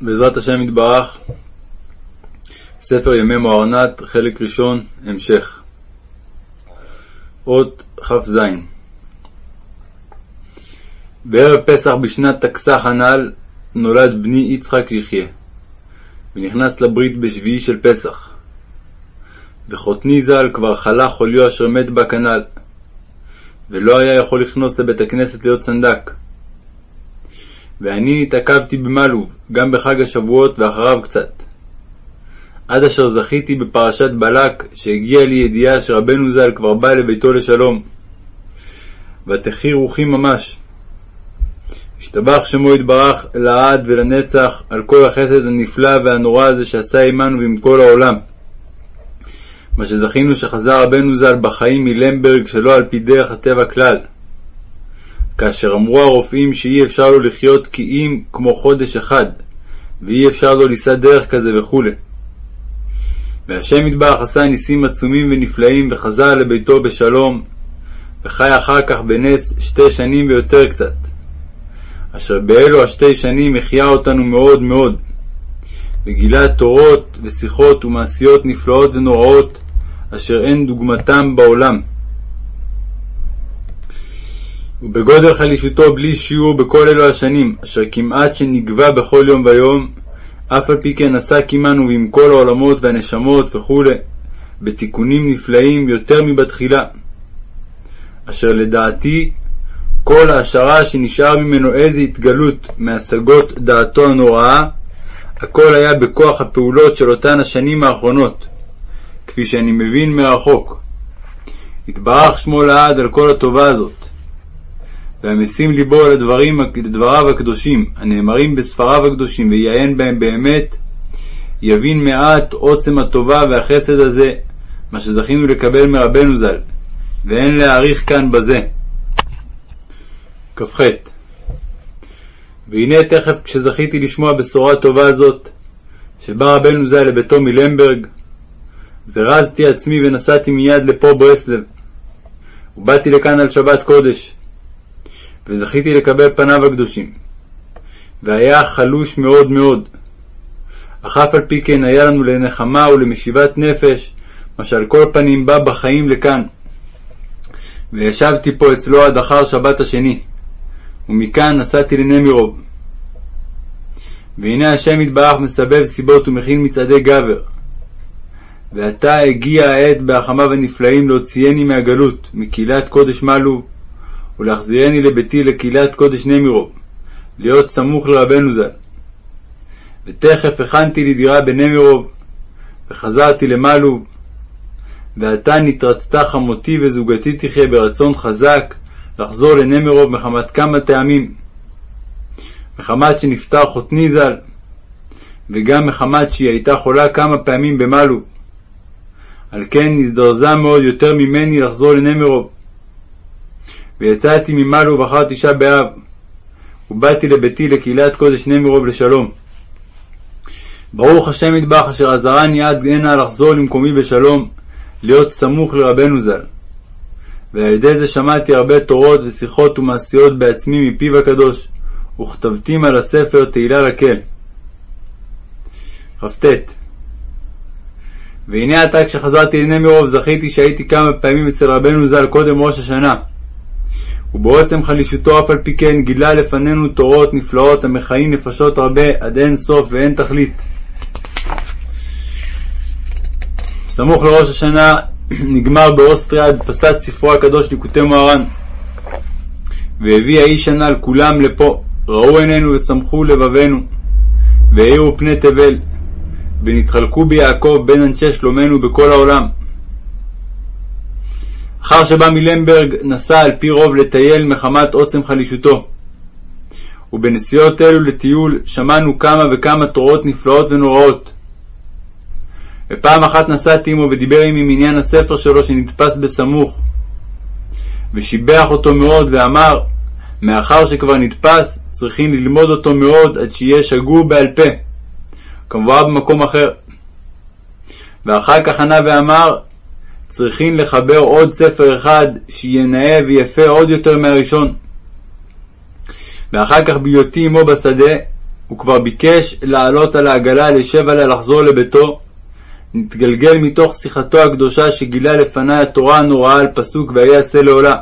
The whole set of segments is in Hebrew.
בעזרת השם יתברך, ספר ימי מוארנת, חלק ראשון, המשך. אות כ"ז בערב פסח בשנת תקסח הנ"ל נולד בני יצחק יחיה, ונכנס לברית בשביעי של פסח. וחותני ז"ל כבר חלה חוליו אשר מת בה כנ"ל, ולא היה יכול לכנוס לבית הכנסת להיות סנדק. ואני התעכבתי במלוב, גם בחג השבועות ואחריו קצת. עד אשר זכיתי בפרשת בלק, שהגיעה לי ידיעה שרבנו ז"ל כבר בא לביתו לשלום. ותחי רוחי ממש. השתבח שמו יתברך לעד ולנצח על כל החסד הנפלא והנורא הזה שעשה עמנו ועם כל העולם. מה שזכינו שחזר רבנו ז"ל בחיים מלמברג שלא על פי דרך הטבע כלל. כאשר אמרו הרופאים שאי אפשר לו לחיות כי כמו חודש אחד, ואי אפשר לו לישא דרך כזה וכו'. והשם יתברך עשה ניסים עצומים ונפלאים וחזר לביתו בשלום, וחי אחר כך בנס שתי שנים ויותר קצת. אשר באלו השתי שנים החיה אותנו מאוד מאוד, וגילה תורות ושיחות ומעשיות נפלאות ונוראות, אשר אין דוגמתם בעולם. ובגודל חלישותו בלי שיעור בכל אלו השנים, אשר כמעט שנגבה בכל יום ויום, אף על פי כן עסק עמנו ועם כל העולמות והנשמות וכו', בתיקונים נפלאים יותר מבתחילה, אשר לדעתי כל ההשערה שנשאר ממנו איזה התגלות מהשגות דעתו הנוראה, הכל היה בכוח הפעולות של אותן השנים האחרונות, כפי שאני מבין מרחוק. התברך שמו לעד על כל הטובה הזאת. והמשים ליבו לדבריו הקדושים, הנאמרים בספריו הקדושים, ויעיין בהם באמת, יבין מעט עוצם הטובה והחסד הזה, מה שזכינו לקבל מרבנו ז"ל, ואין להאריך כאן בזה. כ"ח והנה תכף כשזכיתי לשמוע בשורה טובה זאת, שבא רבנו ז"ל לביתו מלמברג, זרזתי עצמי ונסעתי מיד לפה ברסלב, ובאתי לכאן על שבת קודש. וזכיתי לקבל פניו הקדושים. והיה חלוש מאוד מאוד. אך אף על פי כן היה לנו לנחמה ולמשיבת נפש, מה שעל כל פנים בא בחיים לכאן. וישבתי פה אצלו עד אחר שבת השני, ומכאן נסעתי לנמירוב. והנה השם יתברך מסבב סיבות ומכין מצעדי גבר. ועתה הגיעה העת בהחמיו הנפלאים להוציאני מהגלות, מקהילת קודש מלוב, ולהחזירני לביתי לקהילת קודש נמירוב, להיות סמוך לרבנו ז"ל. ותכף הכנתי לי דירה בנמירוב, וחזרתי למלוב, ועתה נתרצתה חמותי וזוגתי תחיה ברצון חזק לחזור לנמירוב מחמת כמה טעמים. מחמת שנפטר חותני ז"ל, וגם מחמת שהיא הייתה חולה כמה פעמים במלוב. על כן נזדרזה מאוד יותר ממני לחזור לנמירוב. ויצאתי ממלו אחר תשעה באב, ובאתי לביתי לקהילת קודש נמירוב לשלום. ברוך השם ידבח אשר עזרני עד הנה לחזור למקומי בשלום, להיות סמוך לרבנו ז"ל. ועל ידי זה שמעתי הרבה תורות ושיחות ומעשיות בעצמי מפיו הקדוש, וכתבתים על הספר תהילה לקל. כ"ט והנה עתה כשחזרתי לנמירוב זכיתי שהייתי כמה פעמים אצל רבנו ז"ל קודם ראש השנה, ובעוצם חלישותו אף על פי כן גילה לפנינו תורות נפלאות המכהים נפשות הרבה עד אין סוף ואין תכלית. סמוך לראש השנה נגמר באוסטריה הדפסת ספרו הקדוש ליקוטי מוהר"ן. והביא האיש הנ"ל כולם לפה, ראו עינינו ושמחו לבבינו, והאירו פני תבל, ונתחלקו ביעקב בין אנשי שלומנו בכל העולם. אחר שבא מלמברג נסע על פי רוב לטייל מחמת עוצם חלישותו. ובנסיעות אלו לטיול שמענו כמה וכמה תורות נפלאות ונוראות. ופעם אחת נסעתי עמו ודיבר עמי מעניין הספר שלו שנדפס בסמוך. ושיבח אותו מאוד ואמר, מאחר שכבר נדפס, צריכים ללמוד אותו מאוד עד שיהיה שגור בעל פה, כמובן במקום אחר. ואחר כך ענה ואמר, צריכים לחבר עוד ספר אחד שיהיה נאה ויפה עוד יותר מהראשון. ואחר כך בהיותי עמו בשדה, הוא כבר ביקש לעלות על העגלה, לשב עליה, לחזור לביתו, נתגלגל מתוך שיחתו הקדושה שגילה לפני התורה הנוראה על פסוק ויעשה לעולה.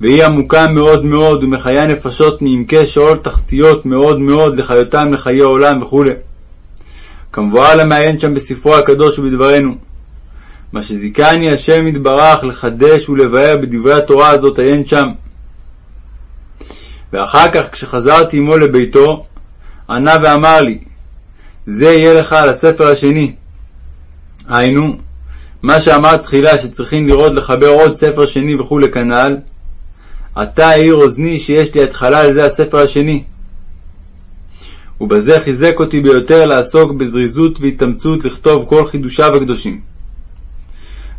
והיא עמוקה מאוד מאוד ומחיה נפשות מעמקי שאול תחתיות מאוד מאוד לחיותם לחיי עולם וכו'. כמבואר למעיין שם בספרו הקדוש ובדברנו. מה שזיכני השם יתברך לחדש ולבאר בדברי התורה הזאת עיין שם. ואחר כך כשחזרתי עמו לביתו, ענה ואמר לי, זה יהיה לך על הספר השני. היינו, מה שאמר תחילה שצריכים לראות לחבר עוד ספר שני וכולי כנ"ל, עתה העיר אוזני שיש לי התחלה לזה הספר השני. ובזה חיזק אותי ביותר לעסוק בזריזות והתאמצות לכתוב כל חידושיו הקדושים.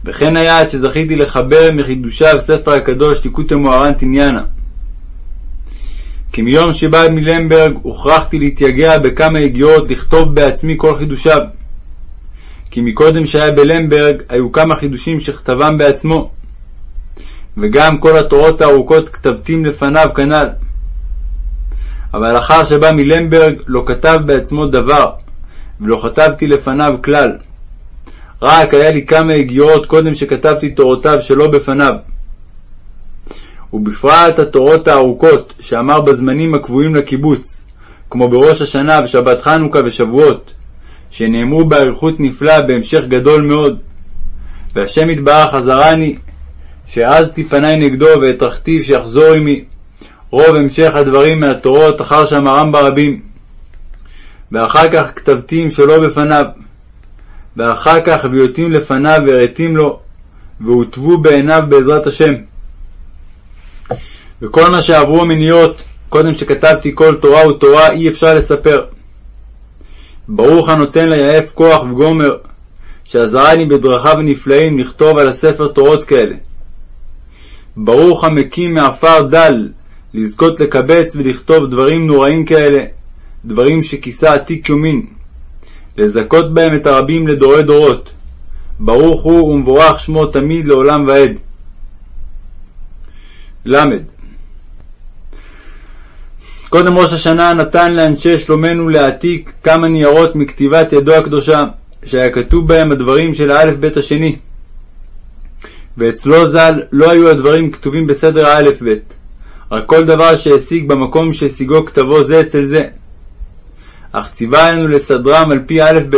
וכן היה עד שזכיתי לחבר מחידושיו ספר הקדוש ליקוטי מוהר"ן תניאנה. כי מיום שבא מלמברג הוכרחתי להתייגע בכמה יגיעות לכתוב בעצמי כל חידושיו. כי מקודם שהיה בלמברג היו כמה חידושים שכתבם בעצמו, וגם כל התורות הארוכות כתבתים לפניו כנ"ל. אבל לאחר שבא מלמברג לא כתב בעצמו דבר, ולא כתבתי לפניו כלל. רק היה לי כמה הגיעות קודם שכתבתי תורותיו שלא בפניו. ובפרט התורות הארוכות שאמר בזמנים הקבועים לקיבוץ, כמו בראש השנה ושבת חנוכה ושבועות, שנאמרו באריכות נפלאה בהמשך גדול מאוד. והשם יתברך עזרני, שהעזתי פניי נגדו והטרחתיו שיחזור עמי, רוב המשך הדברים מהתורות אחר שאמרם ברבים. ואחר כך כתבתים שלא בפניו. ואחר כך הביאותים לפניו והראתים לו, והוטבו בעיניו בעזרת השם. וכל מה שעברו המניות, קודם שכתבתי כל תורה ותורה, אי אפשר לספר. ברוך הנותן ליעף כוח וגומר, שעזרני בדרכיו הנפלאים לכתוב על הספר תורות כאלה. ברוך המקים מעפר דל, לזכות לקבץ ולכתוב דברים נוראים כאלה, דברים שכיסה עתיק יומין, לזכות בהם את הרבים לדורי דורות. ברוך הוא ומבורך שמו תמיד לעולם ועד. ל. קודם ראש השנה נתן לאנשי שלומנו להעתיק כמה ניירות מכתיבת ידו הקדושה, שהיה כתוב בהם הדברים של האלף בית השני. ואצלו ז"ל לא היו הדברים כתובים בסדר האלף בית, רק כל דבר שהשיג במקום שהשיגו כתבו זה אצל זה. אך ציווה עלינו לסדרם על פי א' ב'.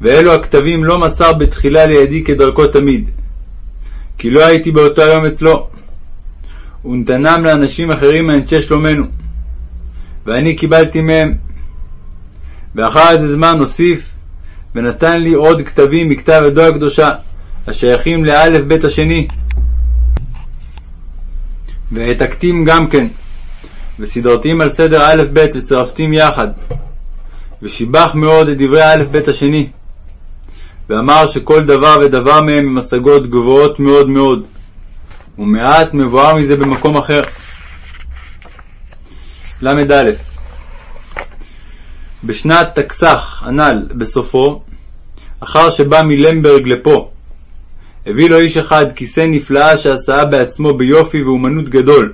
ואלו הכתבים לא מסר בתחילה לידי כדרכו תמיד, כי לא הייתי באותו היום אצלו. ונתנם לאנשים אחרים מאנשי שלומנו, ואני קיבלתי מהם. ואחר איזה זמן הוסיף, ונתן לי עוד כתבים מכתב ידו הקדושה, השייכים לאלף בית השני. והעתקתים גם כן, וסידרתים על סדר א' ב' וצרפתים יחד. ושיבח מאוד את דברי א' ב' השני, ואמר שכל דבר ודבר מהם הם השגות גבוהות מאוד מאוד, ומעט מבואר מזה במקום אחר. ל"א בשנת תקס"ח הנ"ל, בסופו, אחר שבא מלמברג לפה, הביא לו איש אחד כיסא נפלאה שעשה בעצמו ביופי ואומנות גדול.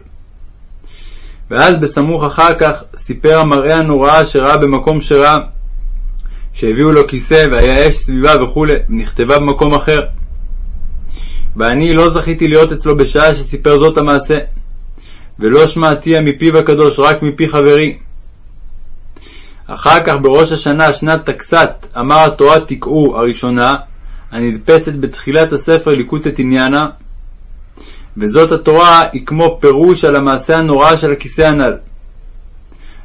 ואז בסמוך אחר כך סיפר המראה הנוראה שראה במקום שראה, שהביאו לו כיסא והיה אש סביבה וכו', ונכתבה במקום אחר. ואני לא זכיתי להיות אצלו בשעה שסיפר זאת המעשה, ולא שמעתיה מפיו הקדוש, רק מפי חברי. אחר כך בראש השנה, שנת תקסת, אמר התורה תקעו הראשונה, הנדפסת בתחילת הספר ליקוטי עניינה, וזאת התורה היא כמו פירוש על המעשה הנורא של הכיסא הנ"ל.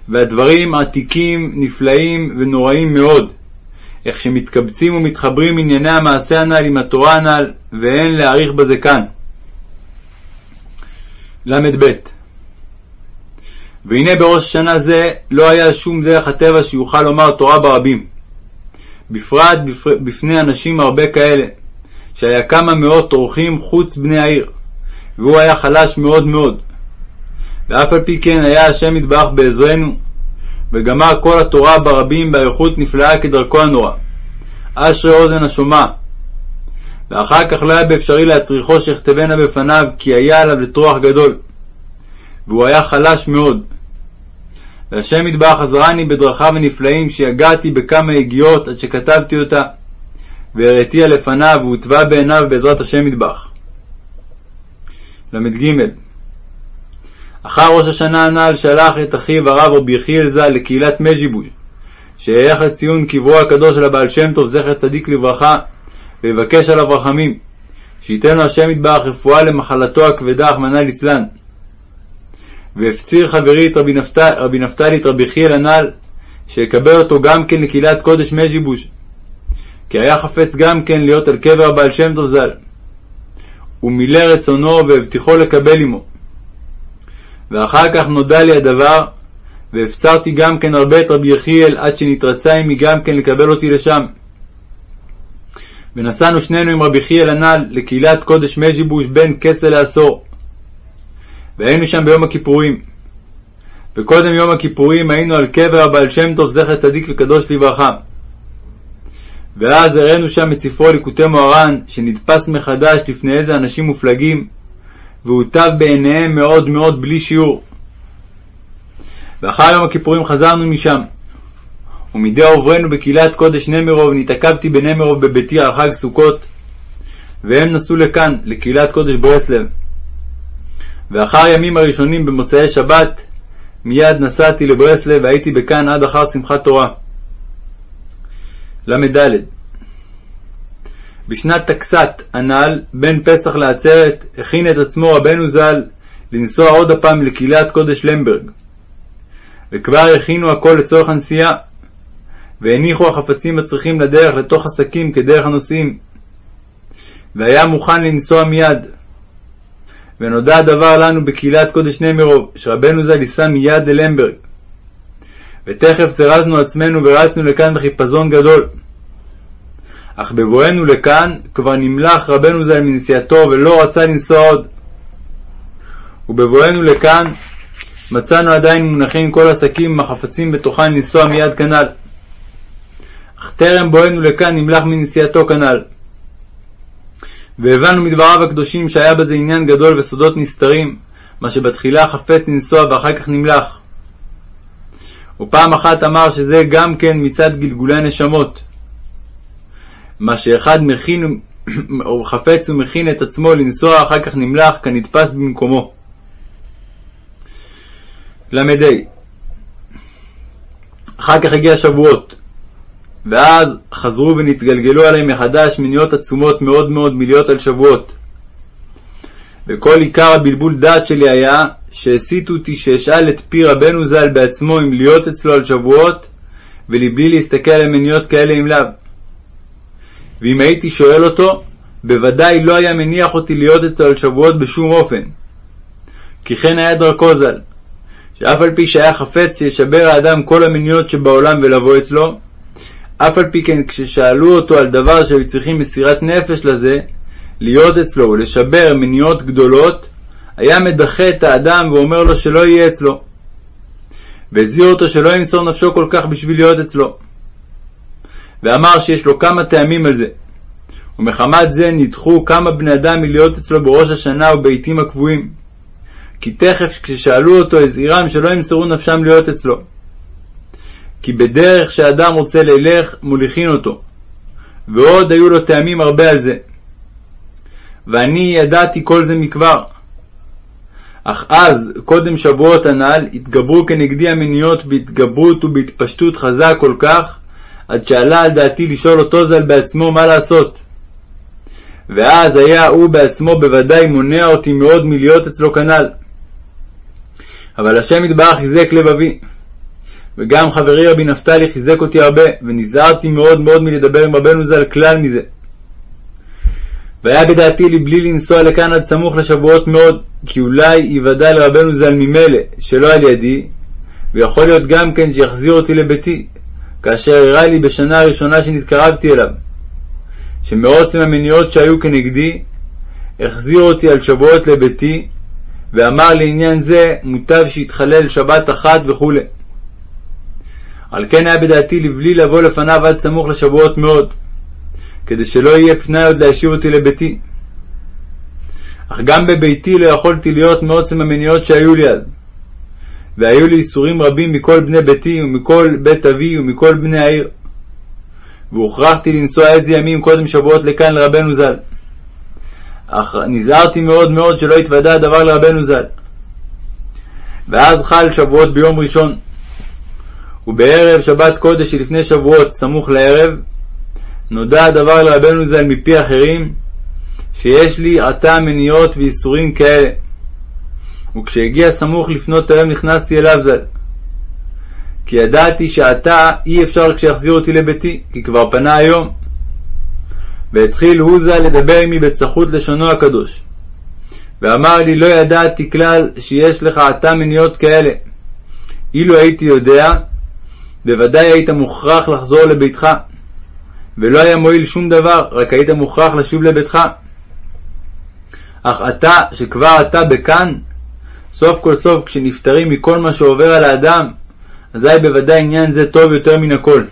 והדברים עתיקים, נפלאים ונוראים מאוד, איך שמתקבצים ומתחברים ענייני המעשה הנ"ל עם התורה הנ"ל, ואין להעריך בזה כאן. ל"ב והנה בראש השנה זה לא היה שום דרך הטבע שיוכל לומר תורה ברבים. בפרט בפני אנשים הרבה כאלה, שהיה כמה מאות אורחים חוץ בני העיר, והוא היה חלש מאוד מאוד. ואף על פי כן היה השם יתברך בעזרנו, וגמר כל התורה ברבים באריכות נפלאה כדרכו הנורא. אשרי אוזן השומע. ואחר כך לא היה באפשרי להטריחו שיכתבנה בפניו, כי היה עליו לטרוח גדול. והוא היה חלש מאוד. והשם יתברך עזרני בדרכיו הנפלאים שיגעתי בכמה הגיעות עד שכתבתי אותה, והראתיה לפניו והוטבע בעיניו בעזרת השם יתברך. ל"ג אחר ראש השנה הנ"ל שלח את אחיו הרב רבי יחיאל ז"ל לקהילת מז'יבוש, שייך לציון קברו הקדוש של הבעל שם טוב זכר צדיק לברכה, ויבקש עליו רחמים, שייתן לו השם יתברך רפואה למחלתו הכבדה, רחמנא ליצלן. והפציר חברי את רבי, נפת... רבי נפתלי את רבי חיאל הנ"ל, שיקבל אותו גם כן לקהילת קודש מז'יבוש, כי היה חפץ גם כן להיות על קבר הבעל שם טוב ז"ל. ומילא רצונו והבטיחו לקבל עמו. ואחר כך נודע לי הדבר, והפצרתי גם כן הרבה את רבי יחיאל עד שנתרצה עמי גם כן לקבל אותי לשם. ונסענו שנינו עם רבי חיאל הנ"ל לקהילת קודש מז'יבוש בין כסה לעשור. והיינו שם ביום הכיפורים. וקודם יום הכיפורים היינו על קבר הבעל שם טוב זכר צדיק וקדוש לברכה. ואז הראינו שם את ספרו ליקוטי מוהר"ן, שנדפס מחדש לפני איזה אנשים מופלגים, והוטב בעיניהם מאוד מאוד בלי שיעור. ואחר יום הכיפורים חזרנו משם. ומדי עוברנו בקהילת קודש נמירוב, נתעכבתי בנמירוב בביתי על חג סוכות, והם נסעו לכאן, לקהילת קודש ברסלב. ואחר הימים הראשונים במוצאי שבת, מיד נסעתי לברסלב והייתי בכאן עד אחר שמחת תורה. ל"ד בשנת תקסת הנ"ל, בין פסח לעצרת, הכין את עצמו רבנו ז"ל לנסוע עוד הפעם לקהילת קודש למברג. וכבר הכינו הכל לצורך הנסיעה, והניחו החפצים הצריכים לדרך לתוך עסקים כדרך הנוסעים. והיה מוכן לנסוע מיד. ונודע הדבר לנו בקהילת קודש נמרוב, שרבנו ז"ל ייסע מיד למברג. ותכף זרזנו עצמנו ורצנו לכאן בחיפזון גדול. אך בבואנו לכאן כבר נמלח רבנו ז"ל מנסיעתו ולא רצה לנסוע עוד. ובבואנו לכאן מצאנו עדיין מונחים כל עסקים עם החפצים בתוכן לנסוע מיד כנ"ל. אך טרם בואנו לכאן נמלח מנסיעתו כנ"ל. והבנו מדבריו הקדושים שהיה בזה עניין גדול וסודות נסתרים, מה שבתחילה חפץ לנסוע ואחר כך נמלח. ופעם אחת אמר שזה גם כן מצד גלגולי הנשמות. מה שאחד מכין או חפץ ומכין את עצמו לנסוע אחר כך נמלח כנתפס במקומו. ל"ה אחר כך הגיע שבועות, ואז חזרו ונתגלגלו עליהם מחדש מניות עצומות מאוד מאוד מלהיות על שבועות. וכל עיקר הבלבול דעת שלי היה שהסיתו אותי שאשאל את פי רבנו ז"ל בעצמו אם להיות אצלו על שבועות, ולבלי להסתכל על מניות כאלה אם לאו. ואם הייתי שואל אותו, בוודאי לא היה מניח אותי להיות אצלו על שבועות בשום אופן. כי כן היה דרכו ז"ל, שאף על פי שהיה חפץ שישבר האדם כל המניות שבעולם ולבוא אצלו, אף על פי כן כששאלו אותו על דבר שהיו צריכים מסירת נפש לזה, להיות אצלו ולשבר מניות גדולות, היה מדחה את האדם ואומר לו שלא יהיה אצלו. והזהיר אותו שלא ימסור נפשו כל כך בשביל להיות אצלו. ואמר שיש לו כמה טעמים על זה. ומחמת זה נדחו כמה בני אדם מלהיות אצלו בראש השנה ובעיתים הקבועים. כי תכף כששאלו אותו הזהירם שלא ימסרו נפשם להיות אצלו. כי בדרך שאדם רוצה ללך מוליכין אותו. ועוד היו לו טעמים הרבה על זה. ואני ידעתי כל זה מכבר. אך אז, קודם שבועות הנ"ל, התגברו כנגדי המניות בהתגברות ובהתפשטות חזק כל כך, עד שעלה על דעתי לשאול אותו ז"ל בעצמו מה לעשות. ואז היה הוא בעצמו בוודאי מונע אותי מאוד מלהיות אצלו כנ"ל. אבל השם יתברך חיזק לבבי. וגם חברי רבי נפתלי חיזק אותי הרבה, ונזהרתי מאוד מאוד מלדבר עם רבנו ז"ל כלל מזה. והיה בדעתי לבלי לנסוע לכאן עד סמוך לשבועות מאוד, כי אולי יוודע לרבנו ז"ל ממילא, שלא על ידי, ויכול להיות גם כן שיחזיר אותי לביתי, כאשר הראה לי בשנה הראשונה שנתקרבתי אליו, שמעוצם המניעות שהיו כנגדי, החזיר אותי על שבועות לביתי, ואמר לעניין זה מוטב שיתחלל שבת אחת וכו'. על כן היה בדעתי לבלי לבוא לפניו עד סמוך לשבועות מאוד, כדי שלא יהיה פנאי עוד להשיב אותי לביתי. אך גם בביתי לא יכולתי להיות מעוצם המניעות שהיו לי אז. והיו לי איסורים רבים מכל בני ביתי ומכל בית אבי ומכל בני העיר. והוכרחתי לנסוע איזה ימים קודם שבועות לכאן לרבנו ז"ל. אך נזהרתי מאוד מאוד שלא יתוודע הדבר לרבנו ז"ל. ואז חל שבועות ביום ראשון. ובערב שבת קודש שלפני שבועות, סמוך לערב, נודע הדבר לרבנו ז"ל מפי אחרים, שיש לי עתה מניעות ואיסורים כאלה. וכשהגיע סמוך לפנות היום נכנסתי אליו ז"ל. כי ידעתי שעתה אי אפשר כשיחזיר אותי לביתי, כי כבר פנה היום. והתחיל הוא ז"ל לדבר עמי בצחות לשונו הקדוש. ואמר לי לא ידעתי כלל שיש לך עתה מניעות כאלה. אילו הייתי יודע, בוודאי היית מוכרח לחזור לביתך. ולא היה מועיל שום דבר, רק היית מוכרח לשוב לביתך. אך אתה, שכבר אתה בכאן, סוף כל סוף כשנפטרים מכל מה שעובר על האדם, אזי בוודאי עניין זה טוב יותר מן הכל.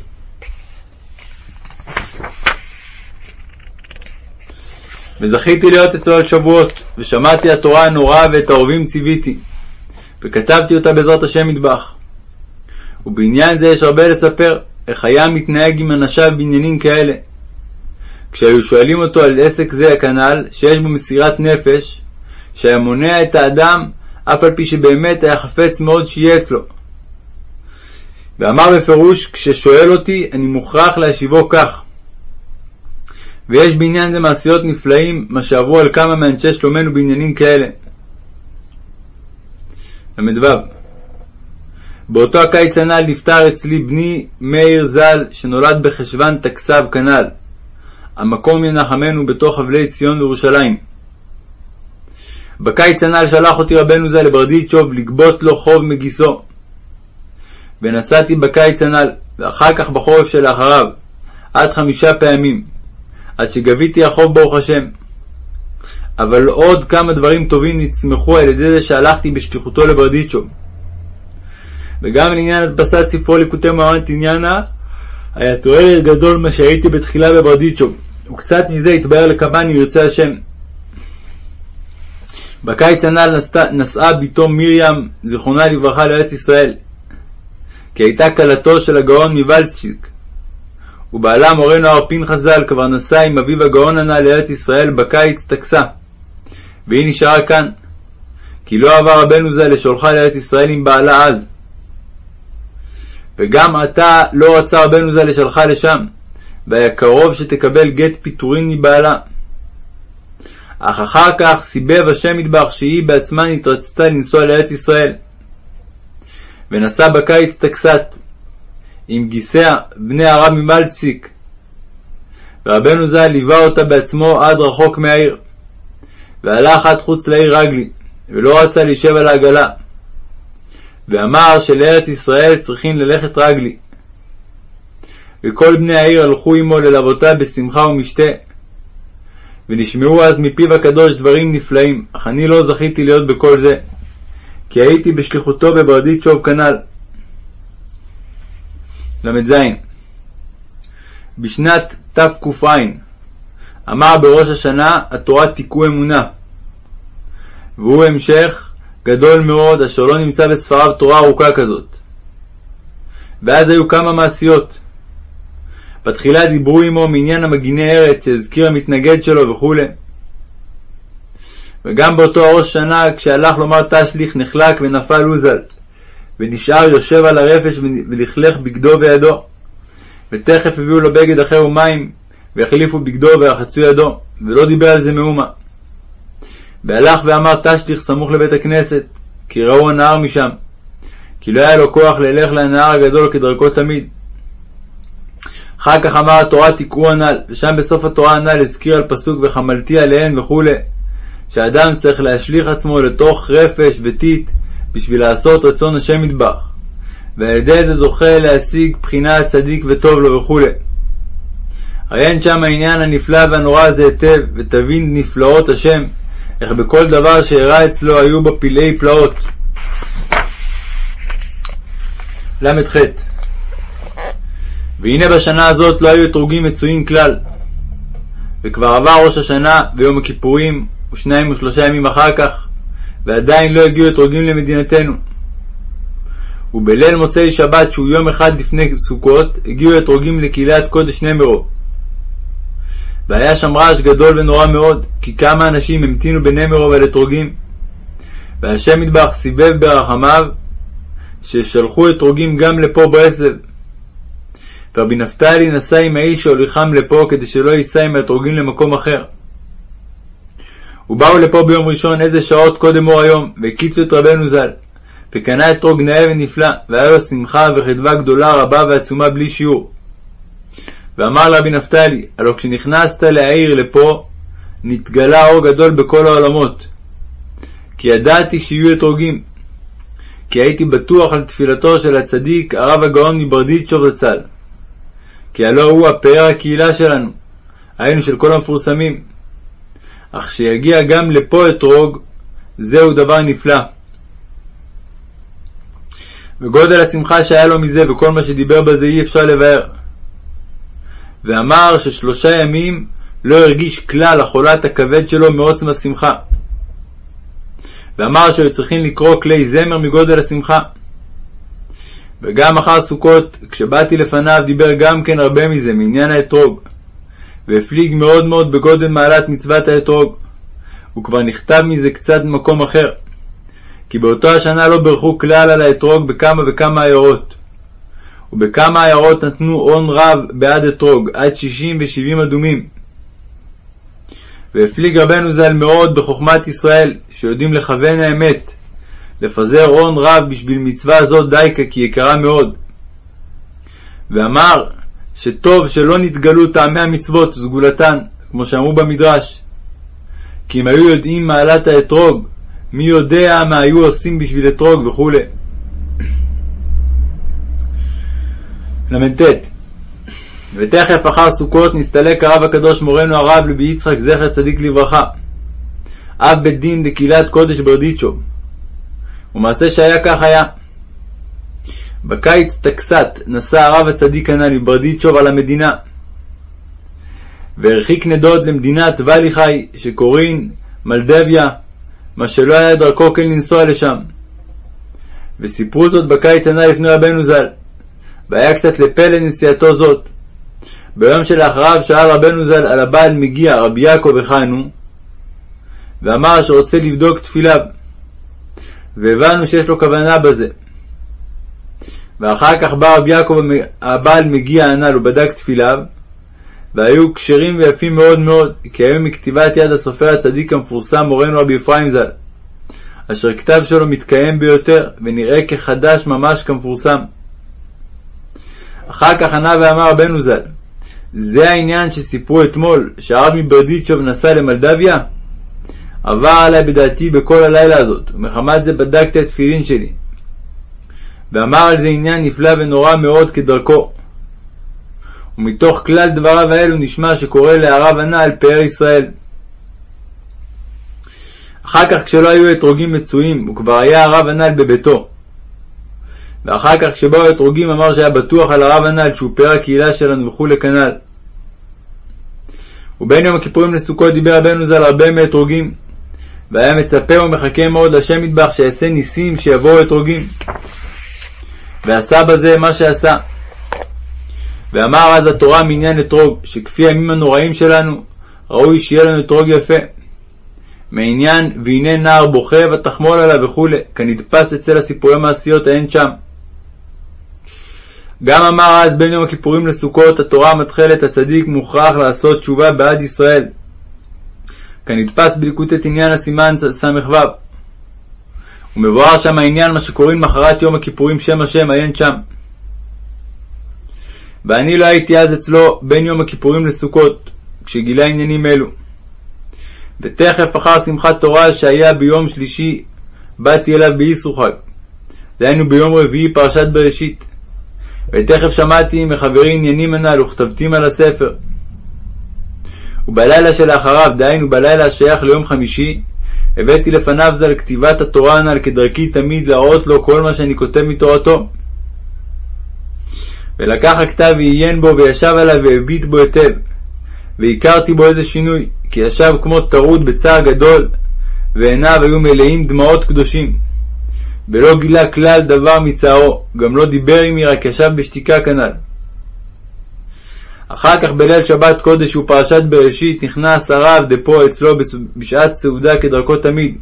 וזכיתי להיות אצלו על שבועות, ושמעתי התורה הנוראה ואת האהובים ציוויתי, וכתבתי אותה בעזרת השם מטבח. ובעניין זה יש הרבה לספר, איך היה מתנהג עם אנשיו בעניינים כאלה. כשהיו שואלים אותו על עסק זה הכנ"ל, שיש בו מסירת נפש, שהיה מונע את האדם, אף על פי שבאמת היה חפץ מאוד שיהיה אצלו. ואמר בפירוש, כששואל אותי, אני מוכרח להשיבו כך. ויש בעניין זה מעשיות נפלאים, מה שעברו על כמה מאנשי שלומנו בעניינים כאלה. ל"ו באותו הקיץ הנ"ל נפטר אצלי בני מאיר ז"ל, שנולד בחשוון תקס"ב כנ"ל. המקום ינחמנו בתוך אבלי ציון וירושלים. בקיץ הנ"ל שלח אותי רבנו ז"ל לברדיצ'וב לגבות לו חוב מגיסו. ונסעתי בקיץ הנ"ל, ואחר כך בחורף שלאחריו, עד חמישה פעמים, עד שגביתי החוב ברוך השם. אבל עוד כמה דברים טובים נצמחו על ידי זה שהלכתי בשליחותו לברדיצ'וב. וגם לעניין הדפסת ספרו ליקוטי מרן תניאנה, היה תועלת גדול מה שהייתי בתחילה בברדיצ'וב, וקצת מזה התבהר לקב"ן אם ירצה השם. בקיץ הנ"ל נסעה בתו מרים, זיכרונה לברכה, לארץ ישראל, כי הייתה כלתו של הגאון מוולצ'יק, ובעלה מורנו הרב פנחס ז"ל כבר נסע עם אביו הגאון הנ"ל לארץ ישראל בקיץ תקסה, והיא נשארה כאן, כי לא עבר רבנו ז"ל לשולחה לארץ ישראל עם בעלה אז. וגם עתה לא רצה רבנו ז"ל לשלחה לשם, והיה קרוב שתקבל גט פיטורין מבעלה. אך אחר כך סיבב השם מטבח שהיא בעצמה נתרצתה לנסוע לארץ ישראל. ונסעה בקיץ תקס"ט עם גיסיה בני הרב ממלציק, ורבנו ז"ל ליווה אותה בעצמו עד רחוק מהעיר, והלך עד חוץ לעיר רגלי, ולא רצה לישב על העגלה. ואמר שלארץ ישראל צריכים ללכת רגלי. וכל בני העיר הלכו עמו ללוותה בשמחה ומשתה. ונשמעו אז מפיו הקדוש דברים נפלאים, אך אני לא זכיתי להיות בכל זה, כי הייתי בשליחותו בברדיצ'וב כנ"ל. ל"ז בשנת תק"ע אמר בראש השנה התורה תיקו אמונה, והוא המשך גדול מאוד, אשר לא נמצא בספריו תורה ארוכה כזאת. ואז היו כמה מעשיות. בתחילה דיברו עמו מעניין המגיני ארץ שהזכיר המתנגד שלו וכו'. וגם באותו הראש שנה, כשהלך לומר תשליך, נחלק ונפל עוזל, ונשאר יושב על הרפש ולכלך בגדו וידו. ותכף הביאו לו בגד אחר ומים, והחליפו בגדו ורחצו ידו, ולא דיבר על זה מאומה. והלך ואמר תשליך סמוך לבית הכנסת, כי ראו הנהר משם, כי לא היה לו כוח ללך לנהר הגדול כדרכו תמיד. אחר כך אמר התורה תקראו הנ"ל, ושם בסוף התורה הנ"ל הזכיר על פסוק וחמלתי עליהן וכולי, שאדם צריך להשליך עצמו לתוך רפש וטיט בשביל לעשות רצון השם מטבח, ועל ידי זה זוכה להשיג בחינה צדיק וטוב לו וכולי. עיין שם העניין הנפלא והנורא הזה היטב, ותבין נפלאות השם, איך בכל דבר שאירע אצלו היו בו פלאי פלאות. ל"ח והנה בשנה הזאת לא היו אתרוגים מצויים כלל. וכבר עבר ראש השנה ויום הכיפורים ושניים ושלושה ימים אחר כך, ועדיין לא הגיעו אתרוגים למדינתנו. ובליל מוצאי שבת, שהוא יום אחד לפני סוכות, הגיעו אתרוגים לקהילת קודש נמרו. והיה שם רעש גדול ונורא מאוד, כי כמה אנשים המתינו בנמרו ועל אתרוגים. והשם מטבח סיבב ברחמיו, ששלחו אתרוגים גם לפה ברסלב. ורבי נפתלי נסע עם האיש שהוליכם לפה, כדי שלא ייסע עם האתרוגים למקום אחר. ובאו לפה ביום ראשון איזה שעות קודם אור היום, והקיצו את רבנו ז"ל. וקנה אתרוג נאה ונפלא, והיה לו שמחה וחדווה גדולה רבה ועצומה בלי שיעור. ואמר לרבי נפתלי, הלא כשנכנסת להעיר לפה, נתגלה אור גדול בכל העולמות. כי ידעתי שיהיו אתרוגים. כי הייתי בטוח על תפילתו של הצדיק הרב הגאון מברדיצ'וב זצ"ל. כי הלא הוא הפאר הקהילה שלנו, היינו של כל המפורסמים. אך שיגיע גם לפה אתרוג, זהו דבר נפלא. וגודל השמחה שהיה לו מזה וכל מה שדיבר בזה אי אפשר לבאר. ואמר ששלושה ימים לא הרגיש כלל החולת הכבד שלו מעוצם השמחה. ואמר שהיו צריכים לקרוא כלי זמר מגודל השמחה. וגם אחר סוכות, כשבאתי לפניו, דיבר גם כן הרבה מזה, מעניין האתרוג. והפליג מאוד מאוד בגודל מעלת מצוות האתרוג. וכבר נכתב מזה קצת במקום אחר. כי באותו השנה לא ברכו כלל על האתרוג בכמה וכמה עיירות. ובכמה עיירות נתנו הון רב בעד אתרוג, עד שישים ושבעים אדומים. והפליג רבנו ז"ל מאוד בחוכמת ישראל, שיודעים לכוון האמת, לפזר הון רב בשביל מצווה זאת דייקה, כי יקרה מאוד. ואמר שטוב שלא נתגלו טעמי המצוות וסגולתן, כמו שאמרו במדרש. כי אם היו יודעים מעלת האתרוג, מי יודע מה היו עושים בשביל אתרוג וכו'. ל"ט ותכף אחר סוכות נסתלק הרב הקדוש מורנו הרב לבי יצחק זכר צדיק לברכה, אב בית דין דקהילת קודש ברדיצ'וב. ומעשה שהיה כך היה. בקיץ תקסת נסע הרב הצדיק הנ"ל מברדיצ'וב על המדינה, והרחיק נדוד למדינת ואליחי שקוראים מלדביה, מה שלא היה דרכו כן לנסוע לשם. וסיפרו זאת בקיץ הנ"ל לפני רבנו ז"ל, והיה קצת לפלא נסיעתו זאת. ביום שלאחריו שאל רבנו ז"ל על הבעל מגיע רבי יעקב היכנו, ואמר שרוצה לבדוק תפיליו, והבנו שיש לו כוונה בזה. ואחר כך בא רבי יעקב הבעל מגיע הנ"ל ובדק תפיליו, והיו כשרים ויפים מאוד מאוד, כי היו מכתיבת יד הסופר הצדיק המפורסם מורנו רבי אפרים ז"ל, אשר כתב שלו מתקיים ביותר, ונראה כחדש ממש כמפורסם. אחר כך ענה ואמר רבנו ז"ל, זה העניין שסיפרו אתמול, שהרב מברדיצ'וב נסע למלדביה? עבר עלי בדעתי בכל הלילה הזאת, ומחמת זה בדקתי את תפילין שלי. ואמר על זה עניין נפלא ונורא מאוד כדרכו. ומתוך כלל דבריו האלו נשמע שקורא להרב הנ"ל פאר ישראל. אחר כך כשלא היו אתרוגים מצויים, וכבר היה הרב הנ"ל בביתו. ואחר כך כשבאו האתרוגים אמר שהיה בטוח על הרב הנ"ל שהוא פאר הקהילה שלנו וכולי כנ"ל. ובין יום הכיפורים לסוכות דיבר רבנו ז"ל הרבה מאתרוגים, והיה מצפה ומחכה מאוד לשם מטבח שיעשה ניסים שיבואו אתרוגים. ועשה בזה מה שעשה. ואמר אז התורה מעניין אתרוג, שכפי הימים הנוראים שלנו, ראוי שיהיה לנו אתרוג יפה. מעניין והנה נער בוכה ותחמול עליו וכו', כנדפס אצל הסיפורי מעשיות האין שם. גם אמר אז בין יום הכיפורים לסוכות, התורה המתחלת הצדיק מוכרח לעשות תשובה בעד ישראל. כנדפס בליקוטת עניין הסימן ס"ו. ומבואר שם העניין מה שקוראים מחרת יום הכיפורים שם השם עיין שם. ואני לא הייתי אז אצלו בין יום הכיפורים לסוכות, כשגילה עניינים אלו. ותכף אחר שמחת תורה שהיה ביום שלישי, באתי אליו באיסרו חג. דהיינו ביום רביעי פרשת בראשית. ותכף שמעתי מחברי עניינים הנ"ל וכתבתים על הספר. ובלילה שלאחריו, דהיינו בלילה השייך ליום חמישי, הבאתי לפניו ז"ל כתיבת התורה הנ"ל כדרכי תמיד להראות לו כל מה שאני כותב מתורתו. ולקח הכתב ועיין בו וישב עליו והביט בו היטב. והכרתי בו איזה שינוי, כי ישב כמו טרוד בצער גדול, ועיניו היו מלאים דמעות קדושים. ולא גילה כלל דבר מצערו, גם לא דיבר עמי, רק ישב בשתיקה כנ"ל. אחר כך בליל שבת קודש ופרשת בראשית נכנס הרב דפו אצלו בשעת סעודה כדרכו תמיד.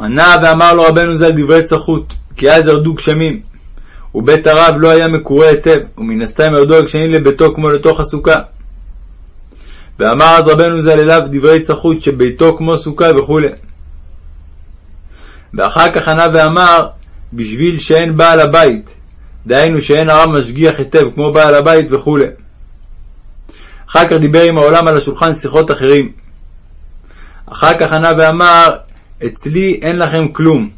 ענה ואמר לו רבנו ז"ל דברי צחות, כי אז ירדו גשמים, ובית הרב לא היה מקורה היטב, ומן הסתם ירדו הגשמים לביתו כמו לתוך הסוכה. ואמר אז רבנו ז"ל אליו דברי צחות שביתו כמו סוכה וכו'. ואחר כך ענה ואמר בשביל שאין בעל הבית, דהיינו שאין הרב משגיח היטב כמו בעל הבית וכו'. אחר כך דיבר עם העולם על השולחן שיחות אחרים. אחר כך ענה ואמר אצלי אין לכם כלום.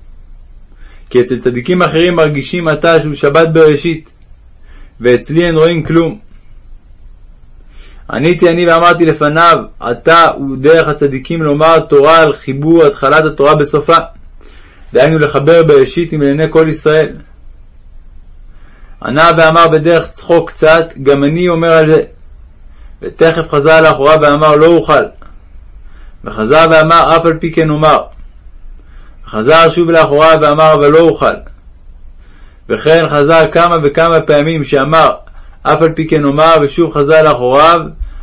כי אצל צדיקים אחרים מרגישים עתה שהוא שבת בראשית, ואצלי אין רואים כלום. עניתי אני ואמרתי לפניו, עתה הוא דרך הצדיקים לומר תורה על חיבור התחלת התורה בסופה. דהיינו לחבר בראשית עם עיני כל ישראל. ענה ואמר בדרך צחוק קצת, גם אני אומר על זה. ותכף חזר לאחוריו ואמר לא אוכל. וחזר ואמר אף על פי כן אומר. חזר שוב לאחוריו ואמר אבל לא אוכל. וכן חזר כמה וכמה פעמים שאמר אף על פי כן אומר ושוב חזר לאחוריו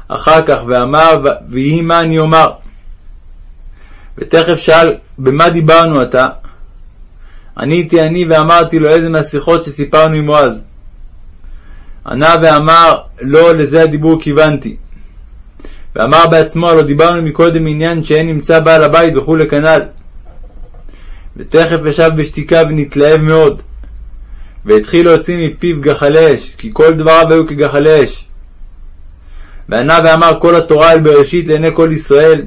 אחר כך ואמר ויהי מה אני אומר. ותכף שאל במה דיברנו עתה? עניתי אני ואמרתי לו איזה מהשיחות שסיפרנו עמו אז. ענה ואמר לא לזה הדיבור כיוונתי. ואמר בעצמו הלא דיברנו מקודם עניין שאין נמצא בעל הבית וכולי כנ"ל. ותכף ישב בשתיקה ונתלהב מאוד. והתחיל להוציא מפיו גחלי אש, כי כל דבריו היו כגחלי אש. וענה ואמר כל התורה על בראשית לעיני כל ישראל,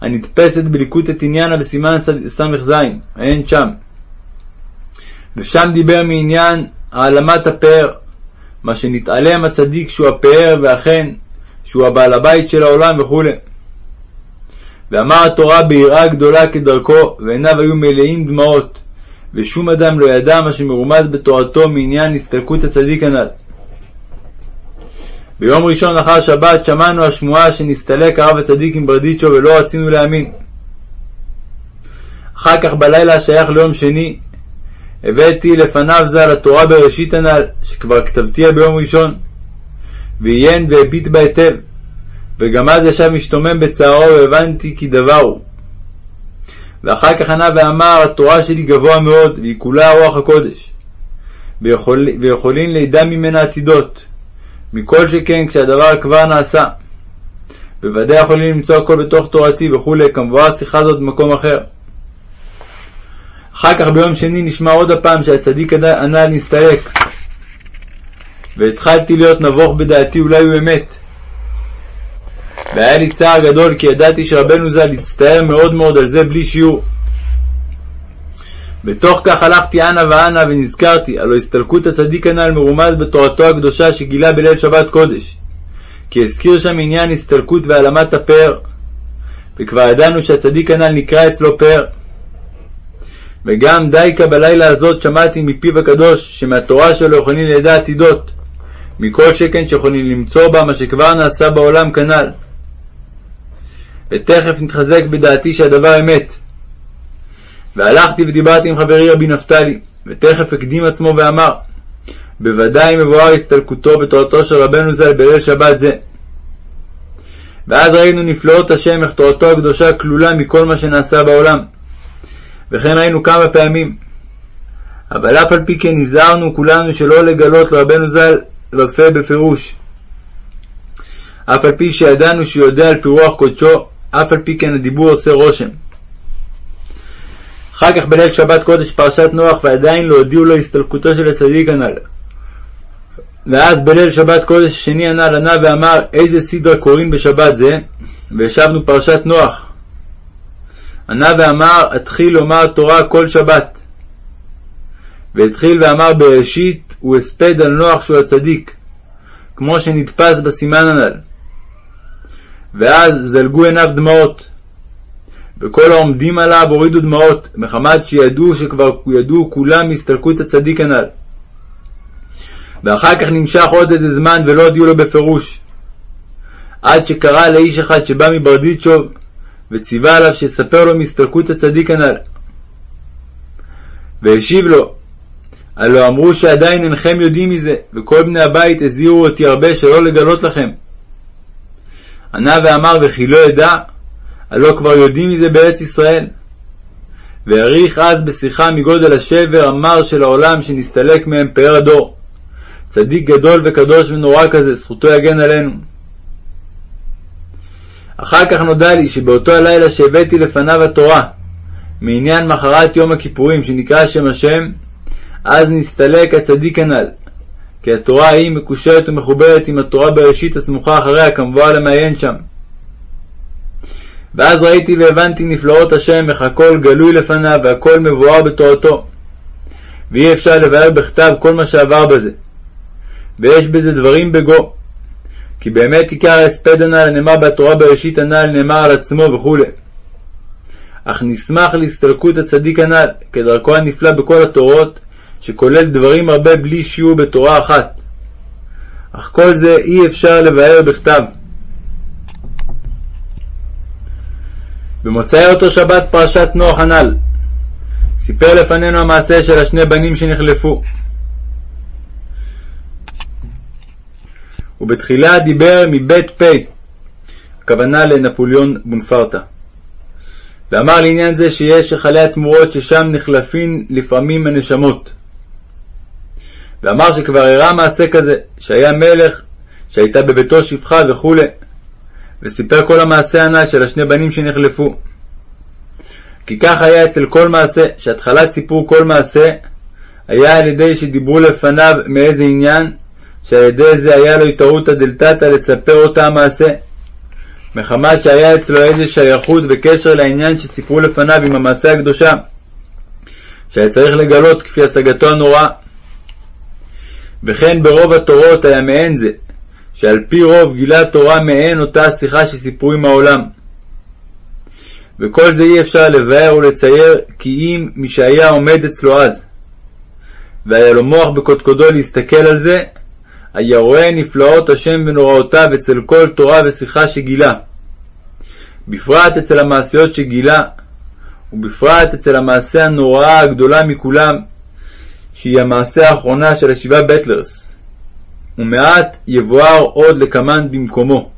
הנתפסת בליקוט עניינה בסימן ס"ז, אין שם. ושם דיבר מעניין העלמת הפאר, מה שנתעלם הצדיק שהוא הפאר ואכן שהוא הבעל הבית של העולם וכולי. ואמר התורה ביראה גדולה כדרכו, ועיניו היו מלאים דמעות, ושום אדם לא ידע מה שמרומז בתורתו מעניין הסתלקות הצדיק הנ"ל. ביום ראשון אחר שבת שמענו השמועה שנסתלק הרב הצדיק עם ברדיצ'ו ולא רצינו להאמין. אחר כך בלילה השייך ליום שני הבאתי לפניו ז"ל התורה בראשית הנ"ל, שכבר כתבתיה ביום ראשון, ועיין והביט בה היטב, וגם אז ישב משתומם בצערו והבנתי כי דבר הוא. ואחר כך ענה ואמר התורה שלי גבוה מאוד, והיא כולה רוח הקודש, ויכול, ויכולין לידע ממנה עתידות, מכל שכן כשהדבר כבר נעשה. בוודאי יכולים למצוא הכל בתוך תורתי וכולי, כמבואר השיחה הזאת במקום אחר. אחר כך ביום שני נשמע עוד הפעם שהצדיק הנ"ל נסתלק. והתחלתי להיות נבוך בדעתי אולי הוא אמת. והיה לי צער גדול כי ידעתי שרבנו ז"ל הצטער מאוד מאוד על זה בלי שיעור. בתוך כך הלכתי אנה ואנה ונזכרתי, הלא הסתלקות הצדיק הנ"ל מרומז בתורתו הקדושה שגילה בליל שבת קודש. כי הזכיר שם עניין הסתלקות והעלמת הפאר, וכבר ידענו שהצדיק הנ"ל נקרא אצלו פאר. וגם דייקה בלילה הזאת שמעתי מפיו הקדוש, שמהתורה שלו יכולים לידע עתידות, מכל שכן שיכולים למצוא בה מה שכבר נעשה בעולם כנ"ל. ותכף נתחזק בדעתי שהדבר אמת. והלכתי ודיברתי עם חברי רבי נפתלי, ותכף הקדים עצמו ואמר, בוודאי מבואר הסתלקותו בתורתו של רבנו ז"ל בליל שבת זה. ואז ראינו נפלאות השם איך תורתו הקדושה כלולה מכל מה שנעשה בעולם. וכן ראינו כמה פעמים. אבל אף על פי כן נזהרנו כולנו שלא לגלות לרבנו ז"ל רפה בפירוש. אף על פי שידענו שהוא יודע על פי רוח קודשו, אף על פי כן הדיבור עושה רושם. אחר כך בליל שבת קודש פרשת נוח ועדיין לא הודיעו לו הסתלקותו של הצדיק הנ"ל. ואז בליל שבת קודש השני הנ"ל ענה ואמר איזה סדרה קוראים בשבת זה, וישבנו פרשת נוח. ענה ואמר אתחיל לומר תורה כל שבת. והתחיל ואמר בראשית הוא הספד על נוח שהוא הצדיק, כמו שנתפס בסימן הנ"ל. ואז זלגו עיניו דמעות. וכל העומדים עליו הורידו דמעות, מחמת שידעו שכבר ידעו כולם מהסתלקות הצדיק הנ"ל. ואחר כך נמשך עוד איזה זמן ולא הודיעו לו בפירוש. עד שקרא לאיש אחד שבא מברדיצ'וב, וציווה עליו שיספר לו מהסתלקות הצדיק הנ"ל. והשיב לו, הלא אמרו שעדיין אינכם יודעים מזה, וכל בני הבית הזהירו אותי הרבה שלא לגלות לכם. ענה ואמר וכי לא אדע, הלא כבר יודעים מזה בארץ ישראל. והעריך אז בשיחה מגודל השבר המר של העולם שנסתלק מהם פאר הדור. צדיק גדול וקדוש ונורא כזה, זכותו יגן עלינו. אחר כך נודע לי שבאותו הלילה שהבאתי לפניו התורה, מעניין מחרת יום הכיפורים, שנקרא שם השם, אז נסתלק הצדיק הנ"ל. כי התורה ההיא מקושרת ומחוברת עם התורה בראשית הסמוכה אחריה, כמבואר למעיין שם. ואז ראיתי והבנתי נפלאות השם, איך הכל גלוי לפניו, והכל מבואר בתורתו. ואי אפשר לבאר בכתב כל מה שעבר בזה. ויש בזה דברים בגו. כי באמת עיקר ההספד הנ"ל נאמר בתורה בראשית הנ"ל נאמר על עצמו וכו'. אך נשמח להסתלקות הצדיק הנ"ל, כדרכו הנפלא בכל התורות, שכולל דברים הרבה בלי שיעור בתורה אחת. אך כל זה אי אפשר לבאר בכתב. במוצאי אותו שבת פרשת נוח הנ"ל, סיפר לפנינו המעשה של השני בנים שנחלפו. ובתחילה דיבר מבית פ', הכוונה לנפוליאון בונפרטה. ואמר לעניין זה שיש היכלי התמורות ששם נחלפין לפעמים הנשמות. ואמר שכבר אירע מעשה כזה, שהיה מלך, שהייתה בביתו שפחה וכו', וסיפר כל המעשה הנ"ל של השני בנים שנחלפו. כי כך היה אצל כל מעשה, שהתחלת סיפור כל מעשה, היה על ידי שדיברו לפניו מאיזה עניין, שעל ידי זה היה לו התערותא דלתתא לספר אותה המעשה. מחמת שהיה אצלו איזה שייכות וקשר לעניין שסיפרו לפניו עם המעשה הקדושה, שהיה צריך לגלות כפי השגתו הנוראה. וכן ברוב התורות היה מעין זה, שעל פי רוב גילה התורה מעין אותה השיחה שסיפרו עם העולם. וכל זה אי אפשר לבאר ולצייר כי אם מי שהיה עומד אצלו אז. והיה לו מוח בקודקודו להסתכל על זה, היה רואה נפלאות השם ונוראותיו אצל כל תורה ושיחה שגילה. בפרט אצל המעשיות שגילה, ובפרט אצל המעשה הנוראה הגדולה מכולם, שהיא המעשה האחרונה של השבעה בטלרס, ומעט יבואר עוד לקמן במקומו.